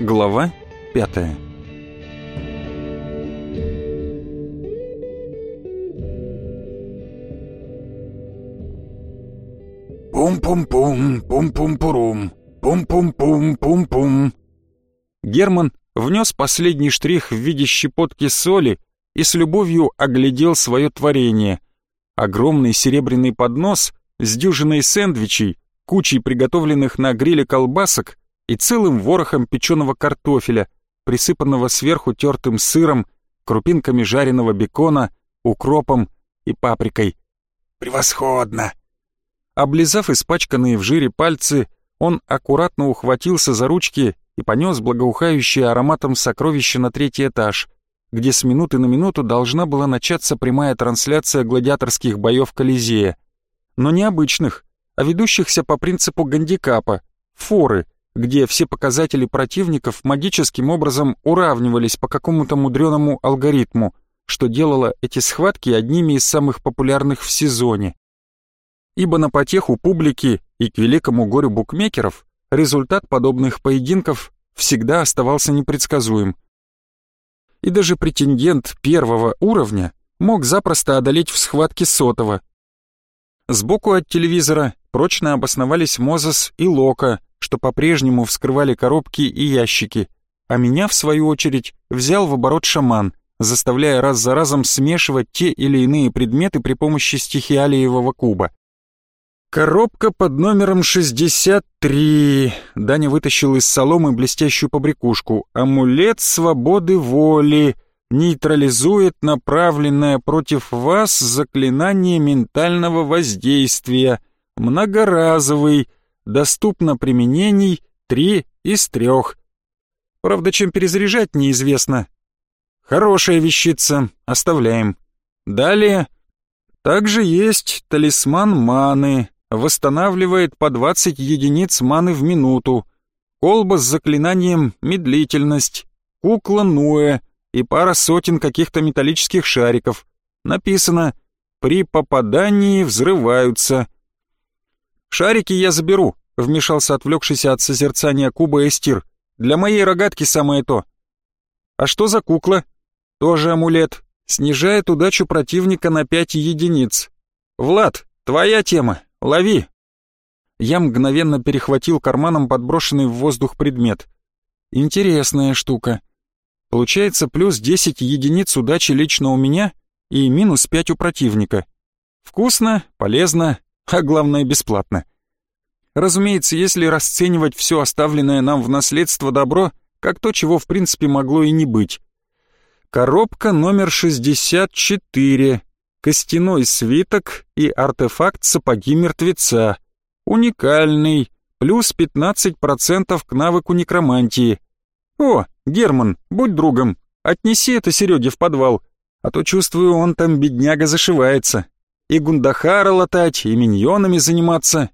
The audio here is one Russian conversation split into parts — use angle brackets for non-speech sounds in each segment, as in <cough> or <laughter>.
Глава пятая Пум-пум-пум, пум-пум-пурум, пум-пум-пум-пум-пум. Герман внес последний штрих в виде щепотки соли и с любовью оглядел свое творение. Огромный серебряный поднос с дюжиной сэндвичей, кучей приготовленных на гриле колбасок и целым ворохом печеного картофеля, присыпанного сверху тертым сыром, крупинками жареного бекона, укропом и паприкой. Превосходно! Облизав испачканные в жире пальцы, он аккуратно ухватился за ручки и понес благоухающее ароматом сокровище на третий этаж, где с минуты на минуту должна была начаться прямая трансляция гладиаторских боев Колизея. Но не обычных, а ведущихся по принципу гандикапа, форы, где все показатели противников магическим образом уравнивались по какому-то мудреному алгоритму, что делало эти схватки одними из самых популярных в сезоне ибо на потеху публики и к великому горю букмекеров результат подобных поединков всегда оставался непредсказуем. И даже претендент первого уровня мог запросто одолеть в схватке сотого. Сбоку от телевизора прочно обосновались Мозес и Лока, что по-прежнему вскрывали коробки и ящики, а меня, в свою очередь, взял в оборот шаман, заставляя раз за разом смешивать те или иные предметы при помощи стихиалиевого куба. «Коробка под номером 63». Даня вытащил из соломы блестящую побрякушку. «Амулет свободы воли. Нейтрализует направленное против вас заклинание ментального воздействия. Многоразовый. Доступно применений три из трех. Правда, чем перезаряжать, неизвестно. Хорошая вещица. Оставляем. Далее...» Также есть талисман маны, восстанавливает по 20 единиц маны в минуту, колба с заклинанием «Медлительность», кукла Нуэ и пара сотен каких-то металлических шариков. Написано «При попадании взрываются». «Шарики я заберу», — вмешался отвлекшийся от созерцания куба Эстир. «Для моей рогатки самое то». «А что за кукла?» «Тоже амулет. Снижает удачу противника на 5 единиц. Влад, твоя тема. Лови!» Я мгновенно перехватил карманом подброшенный в воздух предмет. Интересная штука. Получается плюс 10 единиц удачи лично у меня и минус 5 у противника. Вкусно, полезно, а главное бесплатно. Разумеется, если расценивать все оставленное нам в наследство добро, как то, чего в принципе могло и не быть. Коробка номер 64 костяной свиток и артефакт сапоги мертвеца. Уникальный, плюс 15% к навыку некромантии. О, Герман, будь другом, отнеси это Сереге в подвал, а то чувствую, он там бедняга зашивается. И гундахара латать, и миньонами заниматься.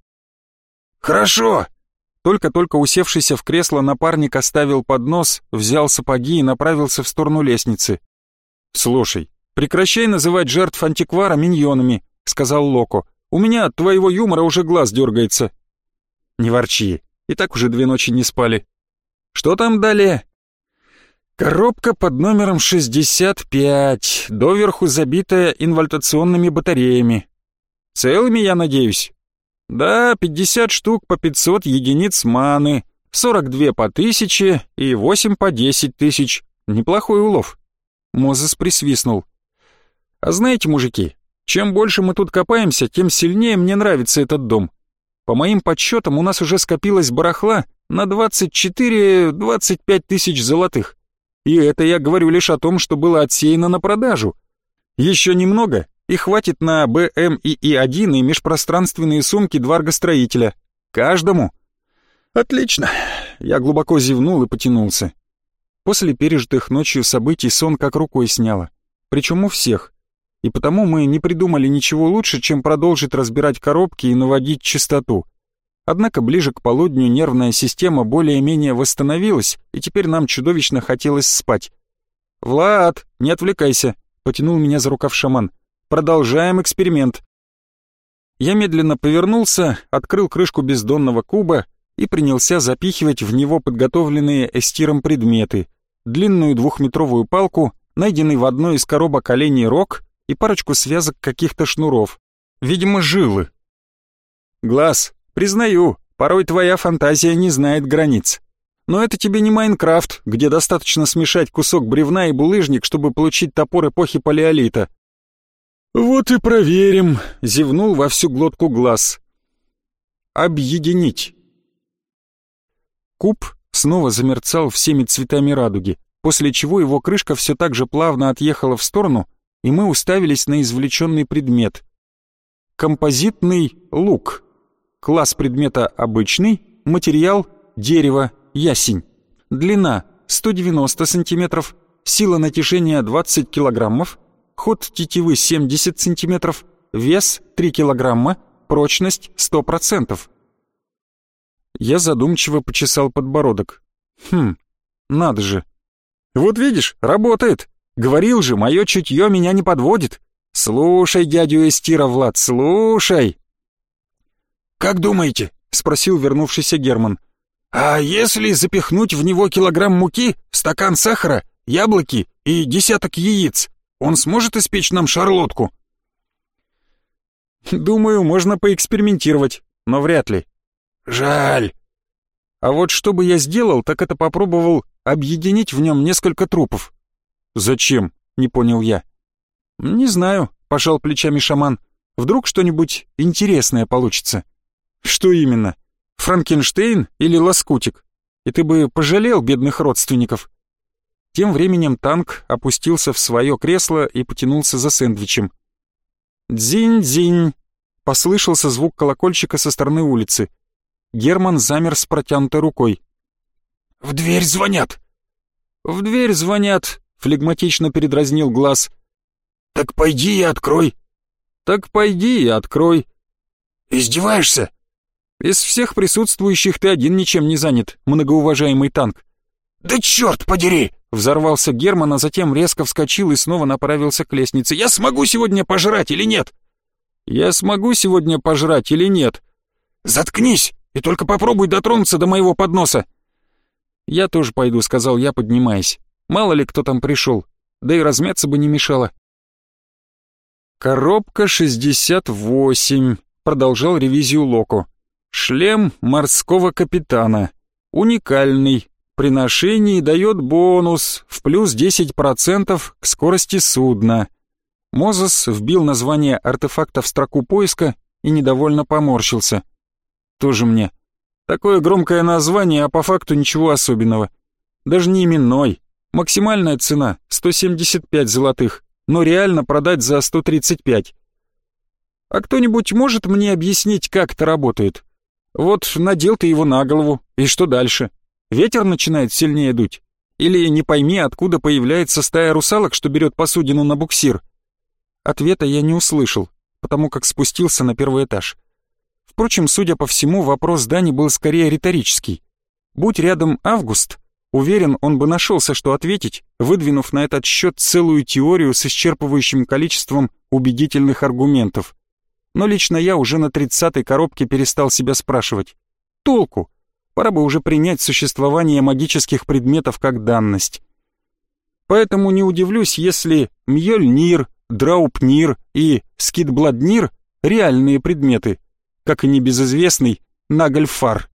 Хорошо. Только-только усевшийся в кресло напарник оставил поднос, взял сапоги и направился в сторону лестницы. «Слушай, «Прекращай называть жертв антиквара миньонами», — сказал Локо. «У меня от твоего юмора уже глаз дергается». «Не ворчи, и так уже две ночи не спали». «Что там далее?» «Коробка под номером 65, доверху забитая инвольтационными батареями. Целыми, я надеюсь?» «Да, 50 штук по 500 единиц маны, 42 по 1000 и 8 по 10 тысяч. Неплохой улов». Мозес присвистнул. А знаете, мужики, чем больше мы тут копаемся, тем сильнее мне нравится этот дом. По моим подсчетам, у нас уже скопилось барахла на 24-25 тысяч золотых. И это я говорю лишь о том, что было отсеяно на продажу. Еще немного, и хватит на БМ и И1 и межпространственные сумки дваргостроителя. Каждому. Отлично. Я глубоко зевнул и потянулся. После пережитых ночью событий сон как рукой сняло. Причем у всех и потому мы не придумали ничего лучше, чем продолжить разбирать коробки и наводить чистоту. Однако ближе к полудню нервная система более-менее восстановилась, и теперь нам чудовищно хотелось спать. «Влад, не отвлекайся», — потянул меня за рукав шаман. «Продолжаем эксперимент». Я медленно повернулся, открыл крышку бездонного куба и принялся запихивать в него подготовленные эстиром предметы, длинную двухметровую палку, найденный в одной из коробок оленей рог и парочку связок каких-то шнуров. Видимо, жилы. Глаз, признаю, порой твоя фантазия не знает границ. Но это тебе не Майнкрафт, где достаточно смешать кусок бревна и булыжник, чтобы получить топор эпохи палеолита. «Вот и проверим», — зевнул во всю глотку глаз. «Объединить». Куб снова замерцал всеми цветами радуги, после чего его крышка все так же плавно отъехала в сторону, и мы уставились на извлеченный предмет. Композитный лук. Класс предмета обычный, материал — дерево, ясень. Длина — 190 см, сила натяжения — 20 кг, ход тетивы — 70 см, вес — 3 кг, прочность — 100%. Я задумчиво почесал подбородок. Хм, надо же. Вот видишь, работает. Говорил же, мое чутье меня не подводит. Слушай дядю Эстира, Влад, слушай. «Как думаете?» — спросил вернувшийся Герман. «А если запихнуть в него килограмм муки, стакан сахара, яблоки и десяток яиц, он сможет испечь нам шарлотку?» «Думаю, можно поэкспериментировать, но вряд ли. Жаль. А вот что бы я сделал, так это попробовал объединить в нем несколько трупов. Зачем? Не понял я. Не знаю, пожал плечами шаман. Вдруг что-нибудь интересное получится. Что именно? Франкенштейн или лоскутик? И ты бы пожалел бедных родственников. Тем временем танк опустился в свое кресло и потянулся за сэндвичем. «Дзинь-дзинь!» — послышался звук колокольчика со стороны улицы. Герман замер с протянутой рукой. «В дверь звонят!» «В дверь звонят!» — флегматично передразнил глаз. «Так пойди и открой!» «Так пойди и открой!» «Издеваешься?» «Из всех присутствующих ты один ничем не занят, многоуважаемый танк». «Да черт подери!» — взорвался Герман, а затем резко вскочил и снова направился к лестнице. «Я смогу сегодня пожрать или нет?» «Я смогу сегодня пожрать или нет?» «Заткнись!» И только попробуй дотронуться до моего подноса!» «Я тоже пойду», — сказал я, поднимаясь. «Мало ли кто там пришел, да и размяться бы не мешало». «Коробка 68», — продолжал ревизию Локо. «Шлем морского капитана. Уникальный. При ношении дает бонус в плюс 10% к скорости судна». Мозес вбил название артефакта в строку поиска и недовольно поморщился — тоже мне. Такое громкое название, а по факту ничего особенного. Даже не именной. Максимальная цена — 175 золотых, но реально продать за 135. А кто-нибудь может мне объяснить, как это работает? Вот надел ты его на голову, и что дальше? Ветер начинает сильнее дуть? Или не пойми, откуда появляется стая русалок, что берет посудину на буксир? Ответа я не услышал, потому как спустился на первый этаж. Впрочем, судя по всему, вопрос Дани был скорее риторический. Будь рядом Август, уверен, он бы нашелся, что ответить, выдвинув на этот счет целую теорию с исчерпывающим количеством убедительных аргументов. Но лично я уже на тридцатой коробке перестал себя спрашивать. Толку? Пора бы уже принять существование магических предметов как данность. Поэтому не удивлюсь, если Мьёльнир, Драупнир и Скидбладнир — реальные предметы, как и небезызвестный Нагальфар.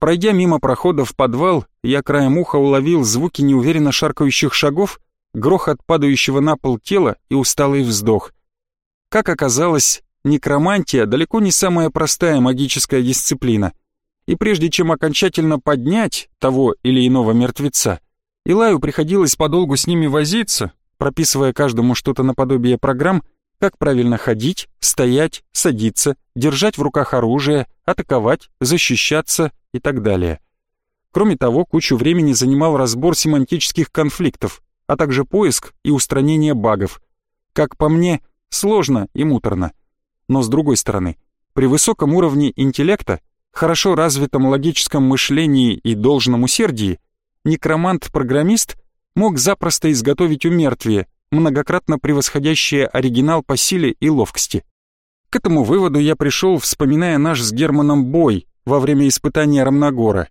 Пройдя мимо прохода в подвал, я краем уха уловил звуки неуверенно шаркающих шагов, грохот падающего на пол тела и усталый вздох. Как оказалось, некромантия далеко не самая простая магическая дисциплина. И прежде чем окончательно поднять того или иного мертвеца, Илаю приходилось подолгу с ними возиться, прописывая каждому что-то наподобие программ, как правильно ходить, стоять, садиться, держать в руках оружие, атаковать, защищаться и так далее. Кроме того, кучу времени занимал разбор семантических конфликтов, а также поиск и устранение багов. Как по мне, сложно и муторно. Но с другой стороны, при высоком уровне интеллекта, хорошо развитом логическом мышлении и должном усердии, некромант-программист мог запросто изготовить умертвие, многократно превосходящее оригинал по силе и ловкости. К этому выводу я пришел, вспоминая наш с Германом бой во время испытания Рамнагора,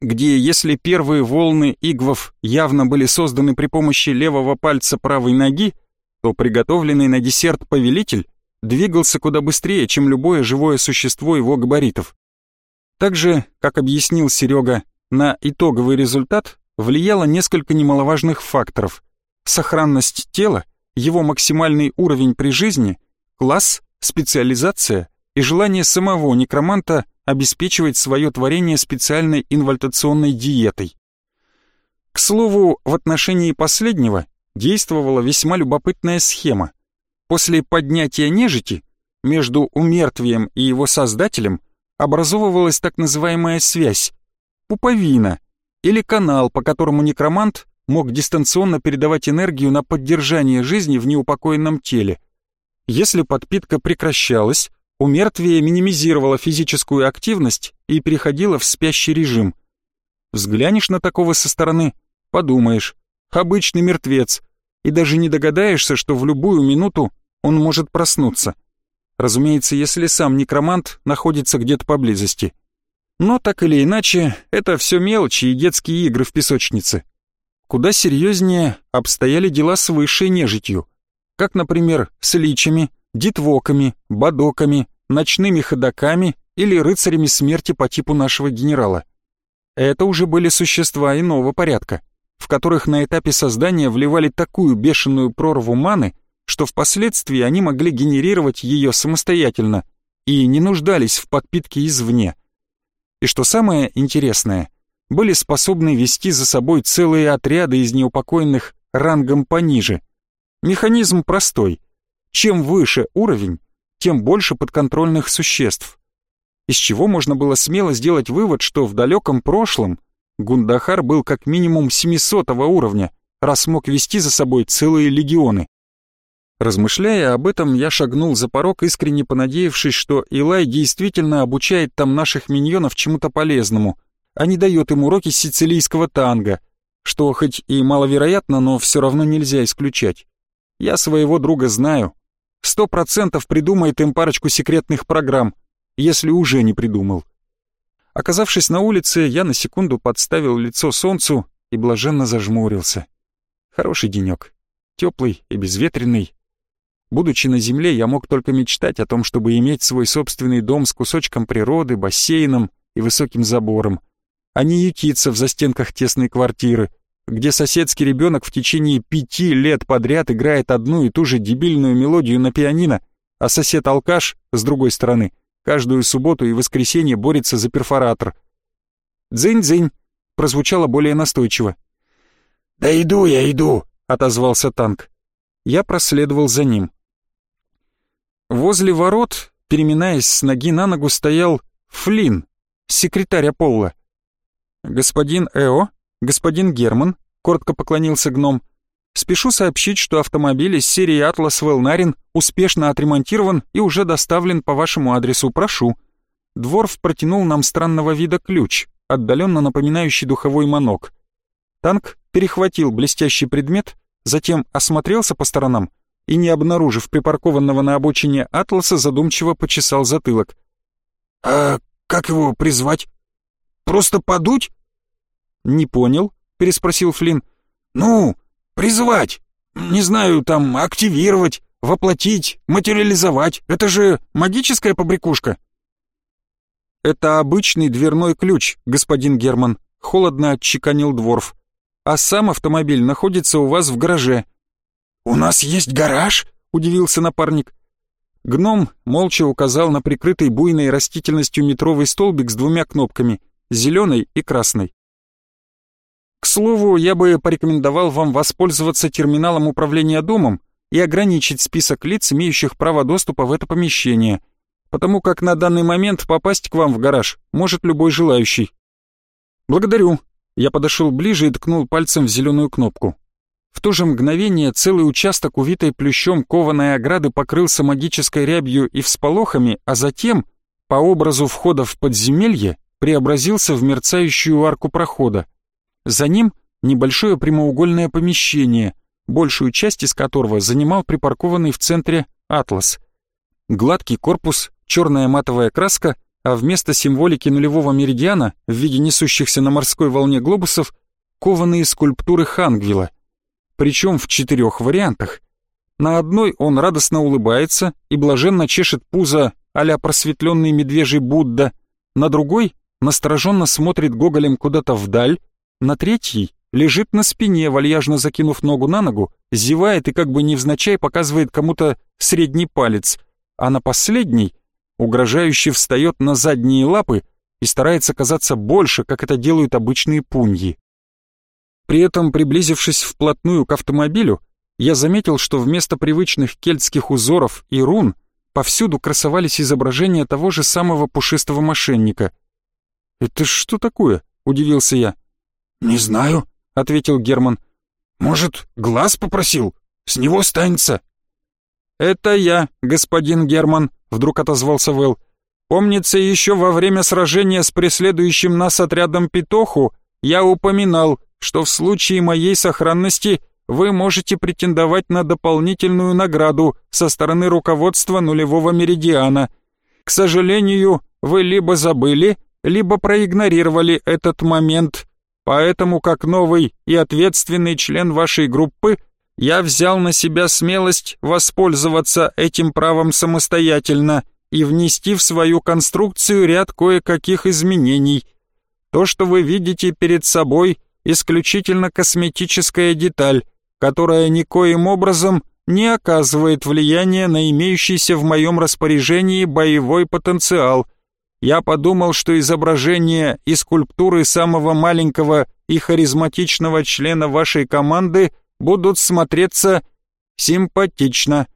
где если первые волны игвов явно были созданы при помощи левого пальца правой ноги, то приготовленный на десерт повелитель двигался куда быстрее, чем любое живое существо его габаритов. Также, как объяснил Серега, на итоговый результат влияло несколько немаловажных факторов. Сохранность тела, его максимальный уровень при жизни, класс, специализация и желание самого некроманта обеспечивать свое творение специальной инвальтационной диетой. К слову, в отношении последнего действовала весьма любопытная схема. После поднятия нежити между умертвием и его создателем образовывалась так называемая связь, пуповина или канал, по которому некромант мог дистанционно передавать энергию на поддержание жизни в неупокоенном теле. Если подпитка прекращалась, умертвие минимизировало физическую активность и переходило в спящий режим. Взглянешь на такого со стороны, подумаешь, обычный мертвец, и даже не догадаешься, что в любую минуту он может проснуться. Разумеется, если сам некромант находится где-то поблизости. Но так или иначе, это все мелочи и детские игры в песочнице. Куда серьезнее обстояли дела с высшей нежитью, как, например, с личами, дитвоками, бадоками, ночными ходоками или рыцарями смерти по типу нашего генерала. Это уже были существа иного порядка, в которых на этапе создания вливали такую бешеную прорву маны, что впоследствии они могли генерировать ее самостоятельно и не нуждались в подпитке извне. И что самое интересное, были способны вести за собой целые отряды из неупокоенных рангом пониже. Механизм простой. Чем выше уровень, тем больше подконтрольных существ. Из чего можно было смело сделать вывод, что в далеком прошлом Гундахар был как минимум 700 уровня, раз мог вести за собой целые легионы. Размышляя об этом, я шагнул за порог, искренне понадеявшись, что Илай действительно обучает там наших миньонов чему-то полезному, а не дает им уроки сицилийского танго, что хоть и маловероятно, но все равно нельзя исключать. Я своего друга знаю. Сто процентов придумает им парочку секретных программ, если уже не придумал. Оказавшись на улице, я на секунду подставил лицо солнцу и блаженно зажмурился. Хороший денек, теплый и безветренный, Будучи на земле, я мог только мечтать о том, чтобы иметь свой собственный дом с кусочком природы, бассейном и высоким забором, а не ютиться в застенках тесной квартиры, где соседский ребенок в течение пяти лет подряд играет одну и ту же дебильную мелодию на пианино, а сосед-алкаш, с другой стороны, каждую субботу и воскресенье борется за перфоратор. «Дзынь-дзынь!» прозвучало более настойчиво. «Да иду я, иду!» — отозвался танк. Я проследовал за ним. Возле ворот, переминаясь с ноги на ногу, стоял Флинн, секретарь Аполло. «Господин Эо, господин Герман», — коротко поклонился гном, «спешу сообщить, что автомобиль из серии «Атлас Велнарин» успешно отремонтирован и уже доставлен по вашему адресу, прошу». Дворф протянул нам странного вида ключ, отдаленно напоминающий духовой манок. Танк перехватил блестящий предмет, затем осмотрелся по сторонам и, не обнаружив припаркованного на обочине Атласа, задумчиво почесал затылок. «А как его призвать? Просто подуть?» «Не понял», — переспросил Флинн. «Ну, призвать. Не знаю, там, активировать, воплотить, материализовать. Это же магическая побрякушка». «Это обычный дверной ключ, господин Герман», — холодно отчеканил Дворф. «А сам автомобиль находится у вас в гараже. «У нас есть гараж?» — удивился напарник. Гном молча указал на прикрытый буйной растительностью метровый столбик с двумя кнопками — зеленой и красной. К слову, я бы порекомендовал вам воспользоваться терминалом управления домом и ограничить список лиц, имеющих право доступа в это помещение, потому как на данный момент попасть к вам в гараж может любой желающий. Благодарю. Я подошел ближе и ткнул пальцем в зеленую кнопку. В то же мгновение целый участок, увитой плющом кованой ограды, покрылся магической рябью и всполохами, а затем, по образу входа в подземелье, преобразился в мерцающую арку прохода. За ним небольшое прямоугольное помещение, большую часть из которого занимал припаркованный в центре «Атлас». Гладкий корпус, черная матовая краска, а вместо символики нулевого меридиана в виде несущихся на морской волне глобусов кованые скульптуры Хангвила. Причем в четырех вариантах. На одной он радостно улыбается и блаженно чешет пузо а просветленный медвежий Будда, на другой настороженно смотрит гоголем куда-то вдаль, на третьей лежит на спине, вальяжно закинув ногу на ногу, зевает и как бы невзначай показывает кому-то средний палец, а на последней угрожающе встает на задние лапы и старается казаться больше, как это делают обычные пуньи. При этом, приблизившись вплотную к автомобилю, я заметил, что вместо привычных кельтских узоров и рун повсюду красовались изображения того же самого пушистого мошенника. «Это что такое?» — удивился я. «Не знаю», — ответил Герман. «Может, глаз попросил? С него станется». «Это я, господин Герман», — вдруг отозвался Вэл. «Помнится, еще во время сражения с преследующим нас отрядом Петоху я упоминал, что в случае моей сохранности вы можете претендовать на дополнительную награду со стороны руководства нулевого меридиана. К сожалению, вы либо забыли, либо проигнорировали этот момент, поэтому как новый и ответственный член вашей группы я взял на себя смелость воспользоваться этим правом самостоятельно и внести в свою конструкцию ряд кое-каких изменений. То, что вы видите перед собой, исключительно косметическая деталь, которая никоим образом не оказывает влияния на имеющийся в моем распоряжении боевой потенциал. Я подумал, что изображение и скульптуры самого маленького и харизматичного члена вашей команды будут смотреться симпатично.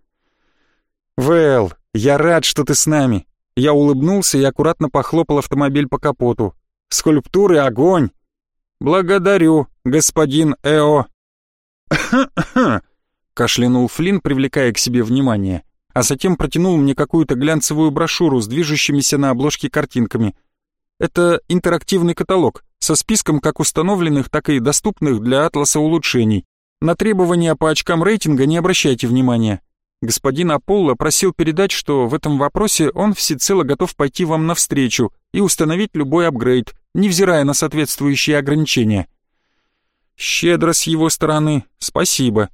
«Вэл, я рад, что ты с нами». Я улыбнулся и аккуратно похлопал автомобиль по капоту. «Скульптуры — огонь!» «Благодарю, господин Эо», <coughs> кашлянул Флинн, привлекая к себе внимание, а затем протянул мне какую-то глянцевую брошюру с движущимися на обложке картинками. Это интерактивный каталог со списком как установленных, так и доступных для атласа улучшений. На требования по очкам рейтинга не обращайте внимания. Господин Аполло просил передать, что в этом вопросе он всецело готов пойти вам навстречу и установить любой апгрейд, невзирая на соответствующие ограничения. Щедро с его стороны, спасибо.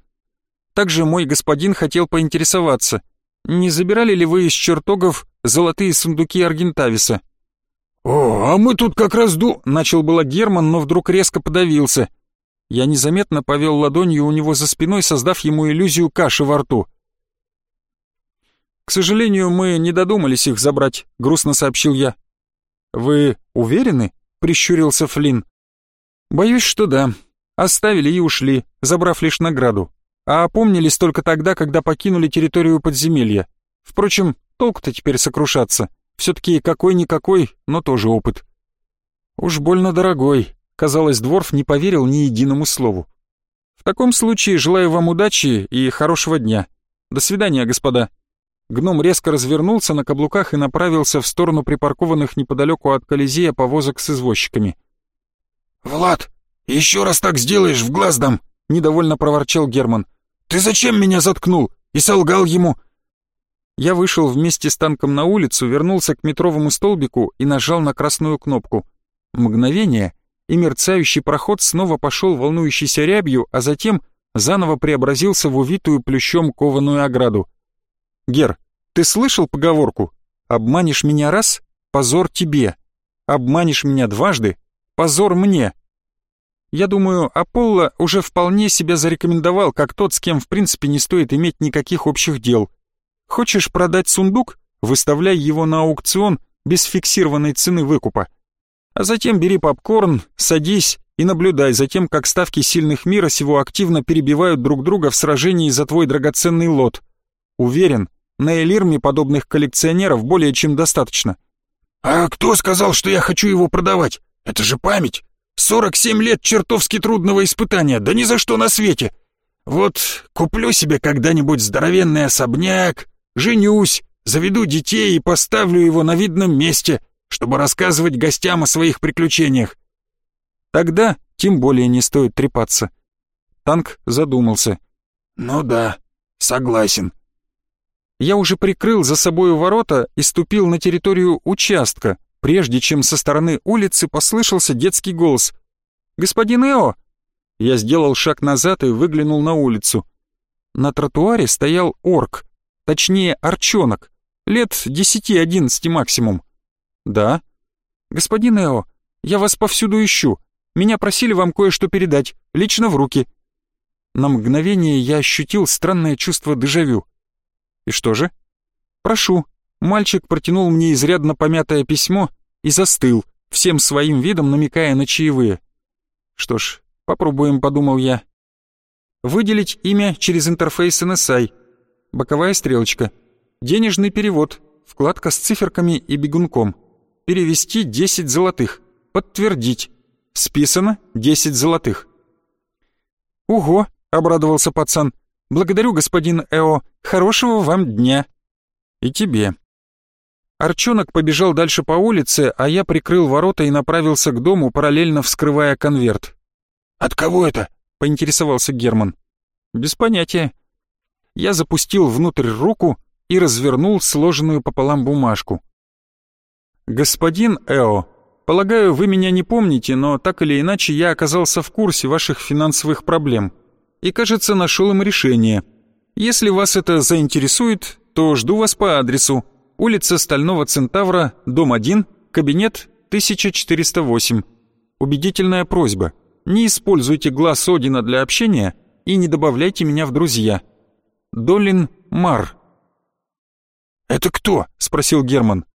Также мой господин хотел поинтересоваться, не забирали ли вы из чертогов золотые сундуки Аргентависа? «О, а мы тут как раз ду...» — начал было Герман, но вдруг резко подавился. Я незаметно повел ладонью у него за спиной, создав ему иллюзию каши во рту. «К сожалению, мы не додумались их забрать», — грустно сообщил я. «Вы уверены?» — прищурился Флинн. «Боюсь, что да. Оставили и ушли, забрав лишь награду. А опомнились только тогда, когда покинули территорию подземелья. Впрочем, толк-то теперь сокрушаться. Все-таки какой-никакой, но тоже опыт. Уж больно дорогой. Казалось, Дворф не поверил ни единому слову. В таком случае желаю вам удачи и хорошего дня. До свидания, господа. Гном резко развернулся на каблуках и направился в сторону припаркованных неподалеку от Колизея повозок с извозчиками. «Влад, «Еще раз так сделаешь, в глаз дам!» — недовольно проворчал Герман. «Ты зачем меня заткнул?» И солгал ему. Я вышел вместе с танком на улицу, вернулся к метровому столбику и нажал на красную кнопку. Мгновение, и мерцающий проход снова пошел волнующейся рябью, а затем заново преобразился в увитую плющом кованую ограду. «Гер, ты слышал поговорку? Обманешь меня раз — позор тебе. Обманешь меня дважды — позор мне». Я думаю, Аполло уже вполне себя зарекомендовал, как тот, с кем в принципе не стоит иметь никаких общих дел. Хочешь продать сундук? Выставляй его на аукцион без фиксированной цены выкупа. А затем бери попкорн, садись и наблюдай за тем, как ставки сильных мира сего активно перебивают друг друга в сражении за твой драгоценный лот. Уверен, на Элирме подобных коллекционеров более чем достаточно. «А кто сказал, что я хочу его продавать? Это же память!» Сорок семь лет чертовски трудного испытания, да ни за что на свете. Вот куплю себе когда-нибудь здоровенный особняк, женюсь, заведу детей и поставлю его на видном месте, чтобы рассказывать гостям о своих приключениях. Тогда тем более не стоит трепаться. Танк задумался. Ну да, согласен. Я уже прикрыл за собою ворота и ступил на территорию участка, прежде чем со стороны улицы послышался детский голос. «Господин Эо!» Я сделал шаг назад и выглянул на улицу. На тротуаре стоял орк, точнее арчонок, лет десяти-одиннадцати максимум. «Да?» «Господин Эо, я вас повсюду ищу. Меня просили вам кое-что передать, лично в руки». На мгновение я ощутил странное чувство дежавю. «И что же?» «Прошу». Мальчик протянул мне изрядно помятое письмо и застыл, всем своим видом намекая на чаевые. «Что ж, попробуем», — подумал я. «Выделить имя через интерфейс NSI. Боковая стрелочка. Денежный перевод. Вкладка с циферками и бегунком. Перевести 10 золотых. Подтвердить. Списано 10 золотых». «Ого!» — обрадовался пацан. «Благодарю, господин Эо. Хорошего вам дня!» «И тебе». Арчонок побежал дальше по улице, а я прикрыл ворота и направился к дому, параллельно вскрывая конверт. «От кого это?» — поинтересовался Герман. «Без понятия». Я запустил внутрь руку и развернул сложенную пополам бумажку. «Господин Эо, полагаю, вы меня не помните, но так или иначе я оказался в курсе ваших финансовых проблем и, кажется, нашел им решение. Если вас это заинтересует, то жду вас по адресу. Улица Стального Центавра, дом 1, кабинет 1408. Убедительная просьба. Не используйте глаз Одина для общения и не добавляйте меня в друзья. Долин Мар. «Это кто?» — спросил Герман.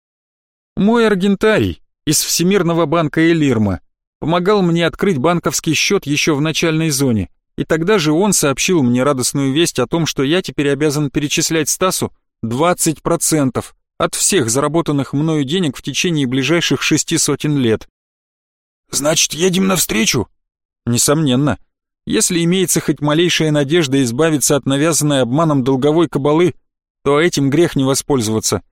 «Мой аргентарий из Всемирного банка Элирма. Помогал мне открыть банковский счет еще в начальной зоне. И тогда же он сообщил мне радостную весть о том, что я теперь обязан перечислять Стасу 20% от всех заработанных мною денег в течение ближайших шести сотен лет. «Значит, едем навстречу?» «Несомненно. Если имеется хоть малейшая надежда избавиться от навязанной обманом долговой кабалы, то этим грех не воспользоваться».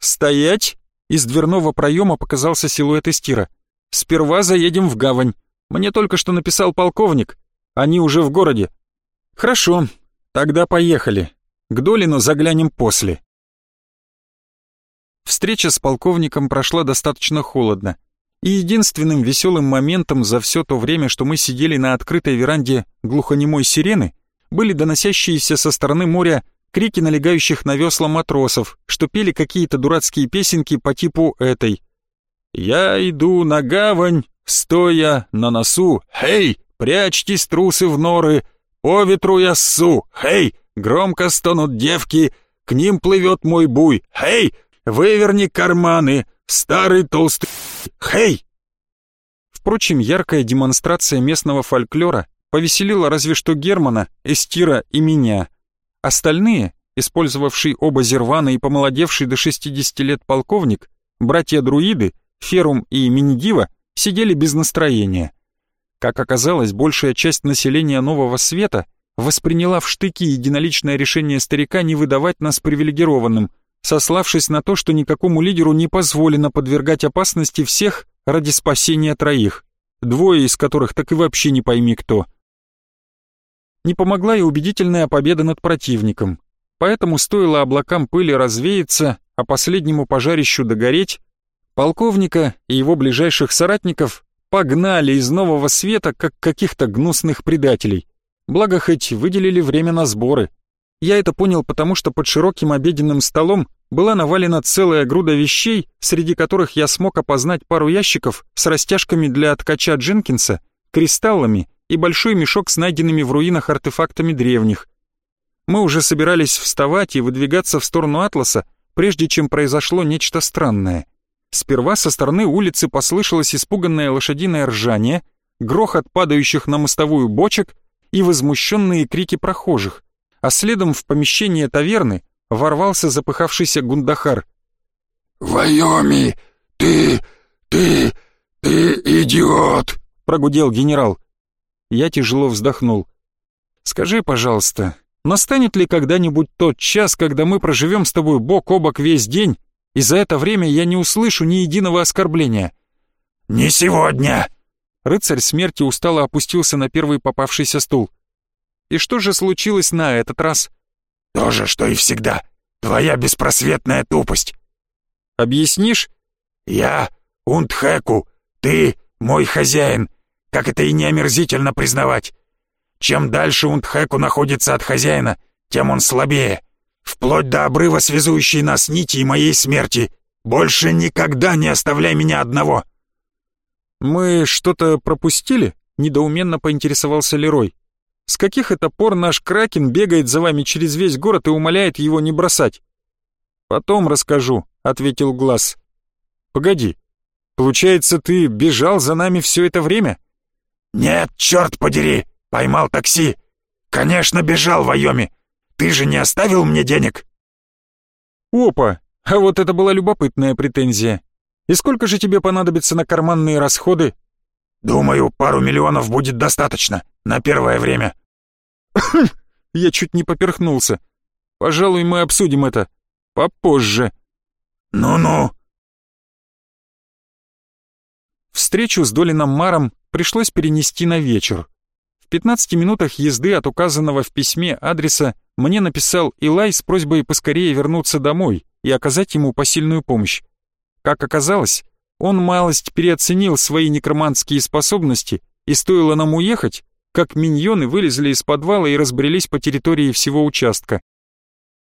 «Стоять!» Из дверного проема показался силуэт Истира. «Сперва заедем в гавань. Мне только что написал полковник. Они уже в городе». «Хорошо, тогда поехали. К Долину заглянем после». Встреча с полковником прошла достаточно холодно. И единственным веселым моментом за все то время, что мы сидели на открытой веранде глухонемой сирены, были доносящиеся со стороны моря крики налегающих на весла матросов, что пели какие-то дурацкие песенки по типу этой. «Я иду на гавань, стоя на носу, хей, прячьтесь, трусы в норы, по ветру я ссу, хей, громко стонут девки, к ним плывет мой буй, хей, Выверни карманы, старый толстый... Хей!» Впрочем, яркая демонстрация местного фольклора повеселила разве что Германа, Эстира и меня. Остальные, использовавший оба зервана и помолодевший до 60 лет полковник, братья-друиды, Ферум и Минидива, сидели без настроения. Как оказалось, большая часть населения Нового Света восприняла в штыки единоличное решение старика не выдавать нас привилегированным, сославшись на то, что никакому лидеру не позволено подвергать опасности всех ради спасения троих, двое из которых так и вообще не пойми кто. Не помогла и убедительная победа над противником, поэтому стоило облакам пыли развеяться, а последнему пожарищу догореть, полковника и его ближайших соратников погнали из нового света, как каких-то гнусных предателей. Благо хоть выделили время на сборы. Я это понял потому, что под широким обеденным столом была навалена целая груда вещей, среди которых я смог опознать пару ящиков с растяжками для ткача Дженкинса, кристаллами и большой мешок с найденными в руинах артефактами древних. Мы уже собирались вставать и выдвигаться в сторону Атласа, прежде чем произошло нечто странное. Сперва со стороны улицы послышалось испуганное лошадиное ржание, грохот падающих на мостовую бочек и возмущенные крики прохожих а следом в помещение таверны ворвался запыхавшийся гундахар. «Вайоми, ты, ты, ты идиот!» — прогудел генерал. Я тяжело вздохнул. «Скажи, пожалуйста, настанет ли когда-нибудь тот час, когда мы проживем с тобой бок о бок весь день, и за это время я не услышу ни единого оскорбления?» «Не сегодня!» Рыцарь смерти устало опустился на первый попавшийся стул. И что же случилось на этот раз? То же, что и всегда. Твоя беспросветная тупость. Объяснишь? Я Унтхэку, ты мой хозяин, как это и не омерзительно признавать. Чем дальше Унтхэку находится от хозяина, тем он слабее. Вплоть до обрыва, связующей нас нити и моей смерти. Больше никогда не оставляй меня одного!» «Мы что-то пропустили?» — недоуменно поинтересовался Лерой. «С каких это пор наш Кракен бегает за вами через весь город и умоляет его не бросать?» «Потом расскажу», — ответил Глаз. «Погоди, получается, ты бежал за нами все это время?» «Нет, черт подери, поймал такси. Конечно, бежал, Вайоми. Ты же не оставил мне денег?» «Опа, а вот это была любопытная претензия. И сколько же тебе понадобится на карманные расходы?» «Думаю, пару миллионов будет достаточно на первое время». <coughs> Я чуть не поперхнулся. «Пожалуй, мы обсудим это попозже». «Ну-ну». Встречу с Долином Маром пришлось перенести на вечер. В 15 минутах езды от указанного в письме адреса мне написал Илай с просьбой поскорее вернуться домой и оказать ему посильную помощь. Как оказалось, он малость переоценил свои некроманские способности, и стоило нам уехать, как миньоны вылезли из подвала и разбрелись по территории всего участка.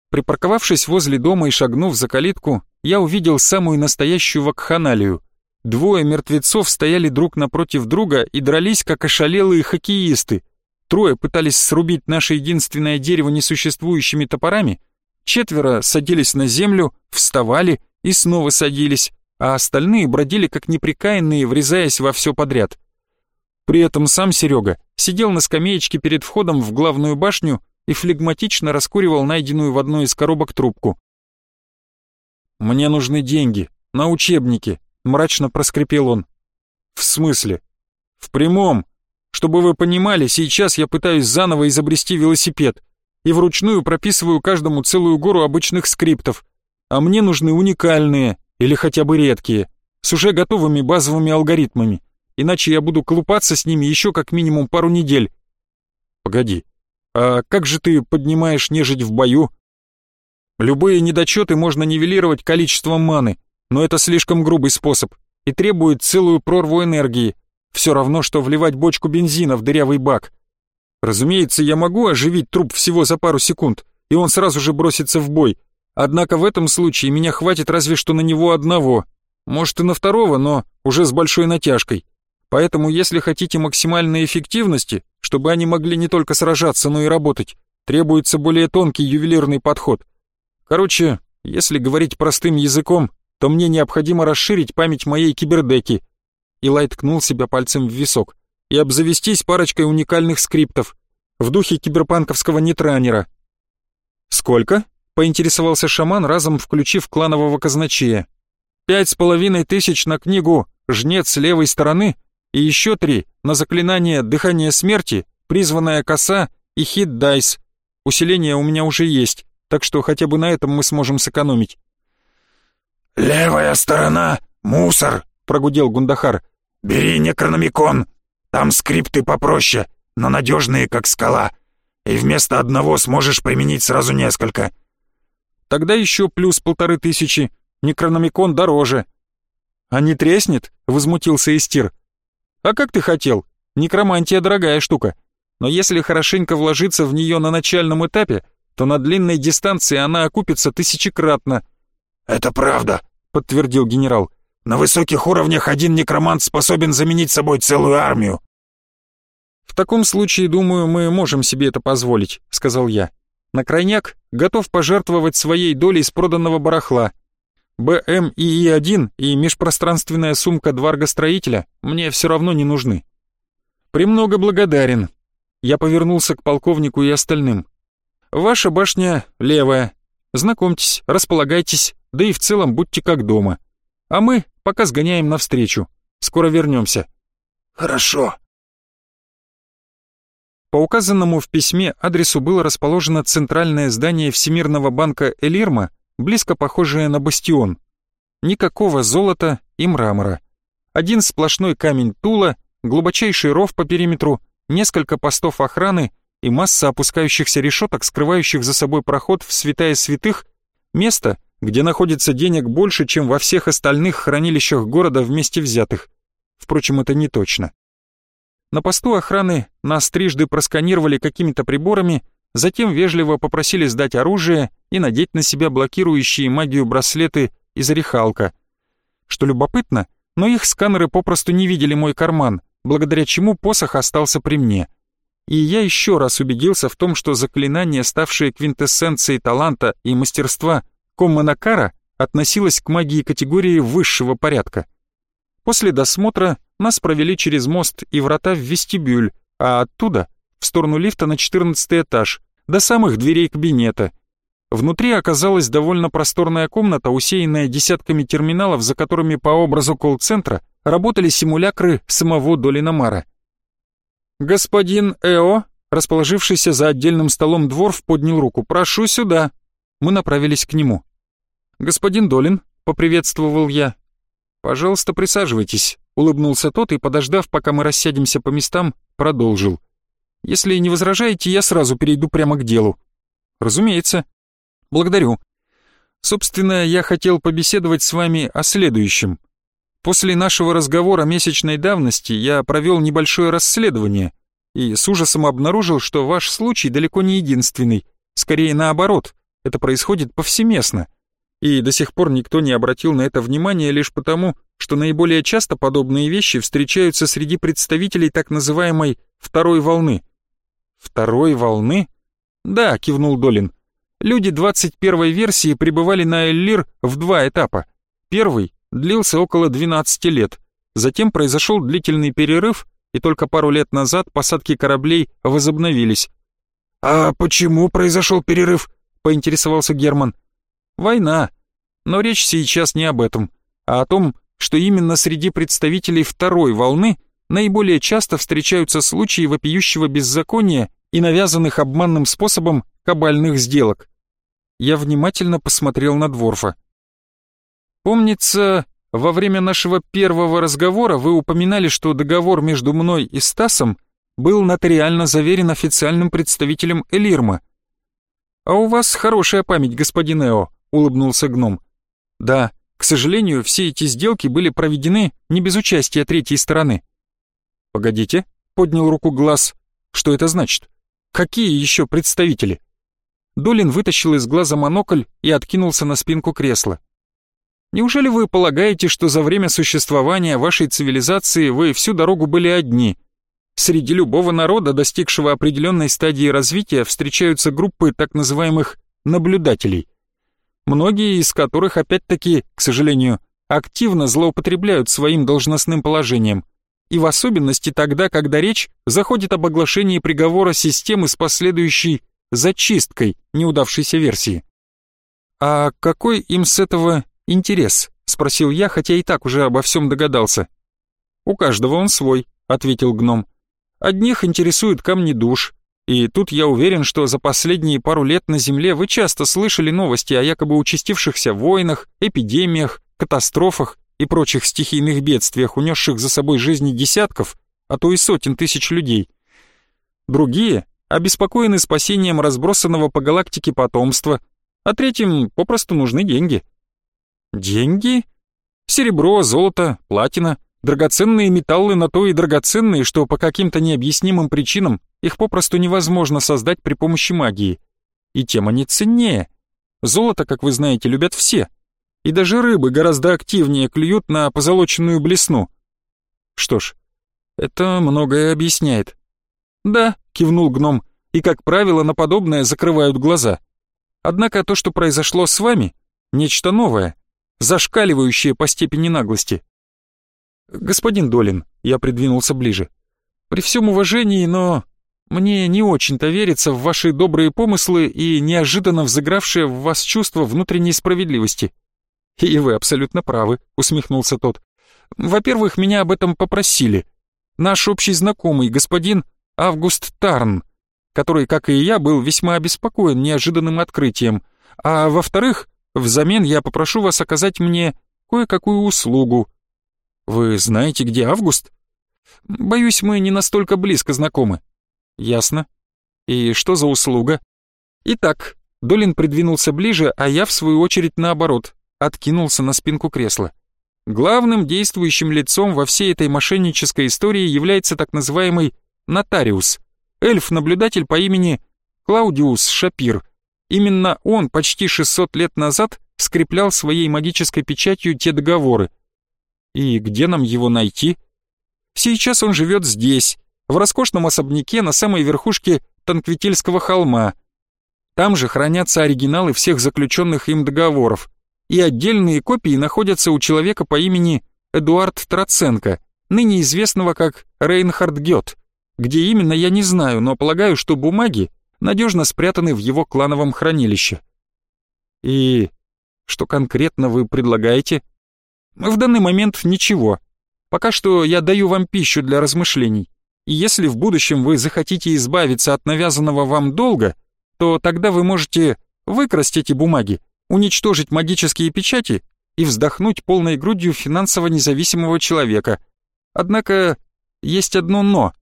Припарковавшись возле дома и шагнув за калитку, я увидел самую настоящую вакханалию. Двое мертвецов стояли друг напротив друга и дрались, как ошалелые хоккеисты. Трое пытались срубить наше единственное дерево несуществующими топорами, четверо садились на землю, вставали и снова садились, а остальные бродили как неприкаянные, врезаясь во все подряд. При этом сам Серега сидел на скамеечке перед входом в главную башню и флегматично раскуривал найденную в одной из коробок трубку. «Мне нужны деньги, на учебники», мрачно проскрипел он. «В смысле?» «В прямом. Чтобы вы понимали, сейчас я пытаюсь заново изобрести велосипед и вручную прописываю каждому целую гору обычных скриптов, а мне нужны уникальные или хотя бы редкие, с уже готовыми базовыми алгоритмами, иначе я буду колупаться с ними еще как минимум пару недель». «Погоди, а как же ты поднимаешь нежить в бою?» «Любые недочеты можно нивелировать количеством маны, но это слишком грубый способ и требует целую прорву энергии. Все равно, что вливать бочку бензина в дырявый бак. Разумеется, я могу оживить труп всего за пару секунд, и он сразу же бросится в бой. Однако в этом случае меня хватит разве что на него одного. Может и на второго, но уже с большой натяжкой. Поэтому если хотите максимальной эффективности, чтобы они могли не только сражаться, но и работать, требуется более тонкий ювелирный подход. Короче, если говорить простым языком, то мне необходимо расширить память моей кибердеки. Илай ткнул себя пальцем в висок. И обзавестись парочкой уникальных скриптов в духе киберпанковского нетранера. «Сколько?» — поинтересовался шаман, разом включив кланового казначея. «Пять с половиной тысяч на книгу «Жнец левой стороны» и еще три на заклинание «Дыхание смерти», «Призванная коса» и «Хит Дайс». Усиление у меня уже есть, так что хотя бы на этом мы сможем сэкономить. «Левая сторона — мусор», — прогудел Гундахар. «Бери некрономикон. Там скрипты попроще, но надежные, как скала. И вместо одного сможешь применить сразу несколько». «Тогда еще плюс полторы тысячи. Некрономикон дороже». «А не треснет?» — возмутился Истир. «А как ты хотел? Некромантия дорогая штука. Но если хорошенько вложиться в нее на начальном этапе, то на длинной дистанции она окупится тысячекратно». «Это правда», — подтвердил генерал. «На высоких уровнях один некромант способен заменить собой целую армию». «В таком случае, думаю, мы можем себе это позволить», — сказал я. «На крайняк готов пожертвовать своей долей с проданного барахла. БМИИ-1 и межпространственная сумка Дварга-строителя мне все равно не нужны». «Премного благодарен». Я повернулся к полковнику и остальным. «Ваша башня левая. Знакомьтесь, располагайтесь, да и в целом будьте как дома. А мы пока сгоняем навстречу. Скоро вернемся. Хорошо. По указанному в письме адресу было расположено центральное здание Всемирного банка Элирма, близко похожее на бастион. Никакого золота и мрамора. Один сплошной камень Тула, глубочайший ров по периметру, несколько постов охраны и масса опускающихся решеток, скрывающих за собой проход в святая святых, место, где находится денег больше, чем во всех остальных хранилищах города вместе взятых. Впрочем, это не точно. На посту охраны нас трижды просканировали какими-то приборами, затем вежливо попросили сдать оружие и надеть на себя блокирующие магию браслеты из орехалка. Что любопытно, но их сканеры попросту не видели мой карман, благодаря чему посох остался при мне. И я еще раз убедился в том, что заклинание, ставшее квинтэссенцией таланта и мастерства Комманакара, относилось к магии категории высшего порядка. После досмотра нас провели через мост и врата в вестибюль, а оттуда в сторону лифта на 14 этаж, до самых дверей кабинета. Внутри оказалась довольно просторная комната, усеянная десятками терминалов, за которыми по образу колл-центра работали симулякры самого Долиномара. «Господин Эо», расположившийся за отдельным столом Дворф, поднял руку. «Прошу сюда». Мы направились к нему. «Господин Долин», — поприветствовал я. «Пожалуйста, присаживайтесь», — улыбнулся тот и, подождав, пока мы рассядемся по местам, продолжил. «Если не возражаете, я сразу перейду прямо к делу». «Разумеется». «Благодарю. Собственно, я хотел побеседовать с вами о следующем. После нашего разговора месячной давности я провел небольшое расследование и с ужасом обнаружил, что ваш случай далеко не единственный. Скорее наоборот, это происходит повсеместно и до сих пор никто не обратил на это внимание лишь потому, что наиболее часто подобные вещи встречаются среди представителей так называемой «второй волны». «Второй волны?» «Да», — кивнул Долин. «Люди 21-й версии пребывали на Эллир в два этапа. Первый длился около 12 лет, затем произошел длительный перерыв, и только пару лет назад посадки кораблей возобновились». «А почему произошел перерыв?» — поинтересовался Герман. Война. Но речь сейчас не об этом, а о том, что именно среди представителей второй волны наиболее часто встречаются случаи вопиющего беззакония и навязанных обманным способом кабальных сделок. Я внимательно посмотрел на Дворфа. «Помнится, во время нашего первого разговора вы упоминали, что договор между мной и Стасом был нотариально заверен официальным представителем Элирма. А у вас хорошая память, господин Эо улыбнулся гном. Да, к сожалению, все эти сделки были проведены не без участия третьей стороны. Погодите, поднял руку глаз. Что это значит? Какие еще представители? Долин вытащил из глаза монокль и откинулся на спинку кресла. Неужели вы полагаете, что за время существования вашей цивилизации вы всю дорогу были одни? Среди любого народа, достигшего определенной стадии развития, встречаются группы так называемых наблюдателей многие из которых опять-таки, к сожалению, активно злоупотребляют своим должностным положением, и в особенности тогда, когда речь заходит об оглашении приговора системы с последующей зачисткой неудавшейся версии. «А какой им с этого интерес?» — спросил я, хотя и так уже обо всем догадался. «У каждого он свой», — ответил гном. «Одних интересуют камни душ, и тут я уверен, что за последние пару лет на Земле вы часто слышали новости о якобы участившихся войнах, эпидемиях, катастрофах и прочих стихийных бедствиях, унесших за собой жизни десятков, а то и сотен тысяч людей. Другие обеспокоены спасением разбросанного по галактике потомства, а третьим попросту нужны деньги. Деньги? Серебро, золото, платина, драгоценные металлы на то и драгоценные, что по каким-то необъяснимым причинам их попросту невозможно создать при помощи магии. И тем они ценнее. Золото, как вы знаете, любят все. И даже рыбы гораздо активнее клюют на позолоченную блесну. Что ж, это многое объясняет. Да, кивнул гном, и, как правило, на подобное закрывают глаза. Однако то, что произошло с вами, нечто новое, зашкаливающее по степени наглости. Господин Долин, я придвинулся ближе. При всем уважении, но мне не очень-то верится в ваши добрые помыслы и неожиданно взыгравшее в вас чувство внутренней справедливости. И вы абсолютно правы, усмехнулся тот. Во-первых, меня об этом попросили. Наш общий знакомый, господин Август Тарн, который, как и я, был весьма обеспокоен неожиданным открытием. А во-вторых, взамен я попрошу вас оказать мне кое-какую услугу. Вы знаете, где Август? Боюсь, мы не настолько близко знакомы. Ясно. И что за услуга? Итак, Долин придвинулся ближе, а я, в свою очередь, наоборот, откинулся на спинку кресла. Главным действующим лицом во всей этой мошеннической истории является так называемый нотариус, эльф-наблюдатель по имени Клаудиус Шапир. Именно он почти 600 лет назад скреплял своей магической печатью те договоры. И где нам его найти? Сейчас он живет здесь, в роскошном особняке на самой верхушке Танквительского холма. Там же хранятся оригиналы всех заключенных им договоров, и отдельные копии находятся у человека по имени Эдуард Троценко, ныне известного как Рейнхард Гет. Где именно, я не знаю, но полагаю, что бумаги надежно спрятаны в его клановом хранилище. И что конкретно вы предлагаете? В данный момент ничего. Пока что я даю вам пищу для размышлений. И если в будущем вы захотите избавиться от навязанного вам долга, то тогда вы можете выкрасть эти бумаги, уничтожить магические печати и вздохнуть полной грудью финансово независимого человека. Однако есть одно «но».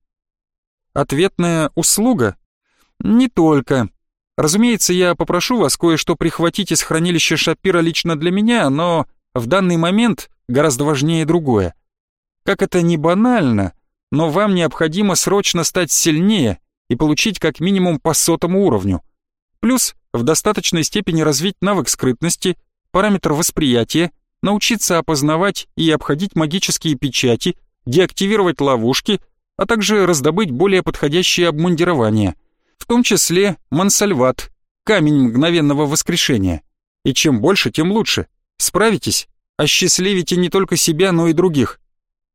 Ответная услуга? Не только. Разумеется, я попрошу вас кое-что прихватить из хранилища Шапира лично для меня, но в данный момент гораздо важнее другое. Как это не банально, но вам необходимо срочно стать сильнее и получить как минимум по сотому уровню. Плюс в достаточной степени развить навык скрытности, параметр восприятия, научиться опознавать и обходить магические печати, деактивировать ловушки, а также раздобыть более подходящее обмундирование, в том числе мансальват, камень мгновенного воскрешения. И чем больше, тем лучше. Справитесь, осчастливите не только себя, но и других.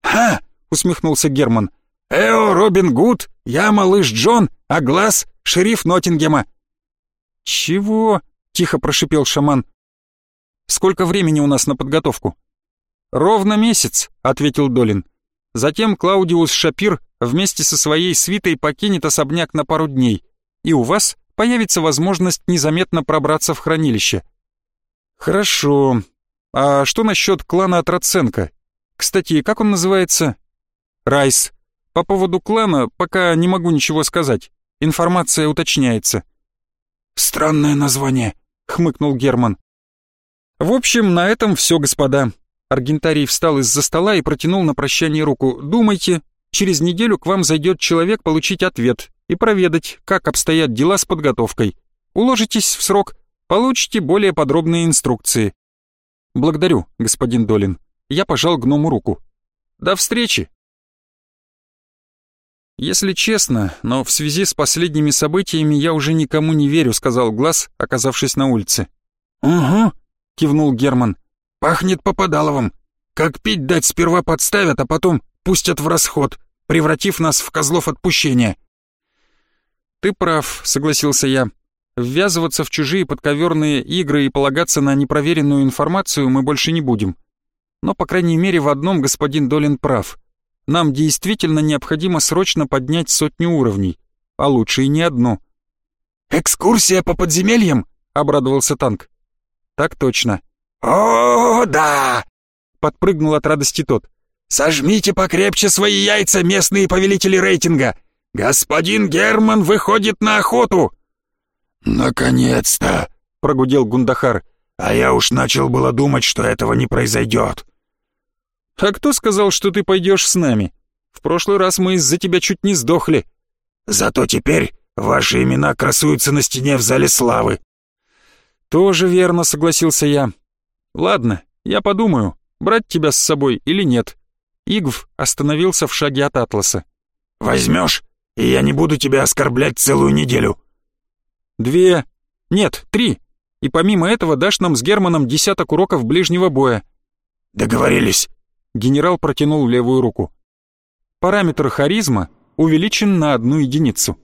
«Ха!» — усмехнулся Герман. «Эо, Робин Гуд, я малыш Джон, а глаз — шериф Ноттингема». «Чего?» — тихо прошипел шаман. «Сколько времени у нас на подготовку?» «Ровно месяц», — ответил Долин. «Затем Клаудиус Шапир вместе со своей свитой покинет особняк на пару дней, и у вас появится возможность незаметно пробраться в хранилище». «Хорошо. А что насчет клана Троценко? Кстати, как он называется?» «Райс. По поводу клана пока не могу ничего сказать. Информация уточняется». «Странное название», — хмыкнул Герман. «В общем, на этом все, господа». Аргентарий встал из-за стола и протянул на прощание руку. «Думайте, через неделю к вам зайдет человек получить ответ и проведать, как обстоят дела с подготовкой. Уложитесь в срок, получите более подробные инструкции». «Благодарю, господин Долин». Я пожал гному руку. «До встречи!» «Если честно, но в связи с последними событиями я уже никому не верю», сказал Глаз, оказавшись на улице. «Угу», — кивнул Герман. «Пахнет попадаловым. Как пить дать сперва подставят, а потом пустят в расход, превратив нас в козлов отпущения». «Ты прав», — согласился я. «Ввязываться в чужие подковерные игры и полагаться на непроверенную информацию мы больше не будем. Но, по крайней мере, в одном господин Долин прав. Нам действительно необходимо срочно поднять сотню уровней, а лучше и не одну. «Экскурсия по подземельям?» — обрадовался танк. «Так точно». «О, да!» — подпрыгнул от радости тот. «Сожмите покрепче свои яйца, местные повелители рейтинга! Господин Герман выходит на охоту!» «Наконец-то!» — прогудел Гундахар. А я уж начал было думать, что этого не произойдет. А кто сказал, что ты пойдешь с нами? В прошлый раз мы из-за тебя чуть не сдохли. Зато теперь ваши имена красуются на стене в зале славы. Тоже верно, согласился я. Ладно, я подумаю, брать тебя с собой или нет. Игв остановился в шаге от Атласа. Возьмешь, и я не буду тебя оскорблять целую неделю. Две... Нет, три и помимо этого дашь нам с Германом десяток уроков ближнего боя». «Договорились». Генерал протянул левую руку. Параметр харизма увеличен на одну единицу.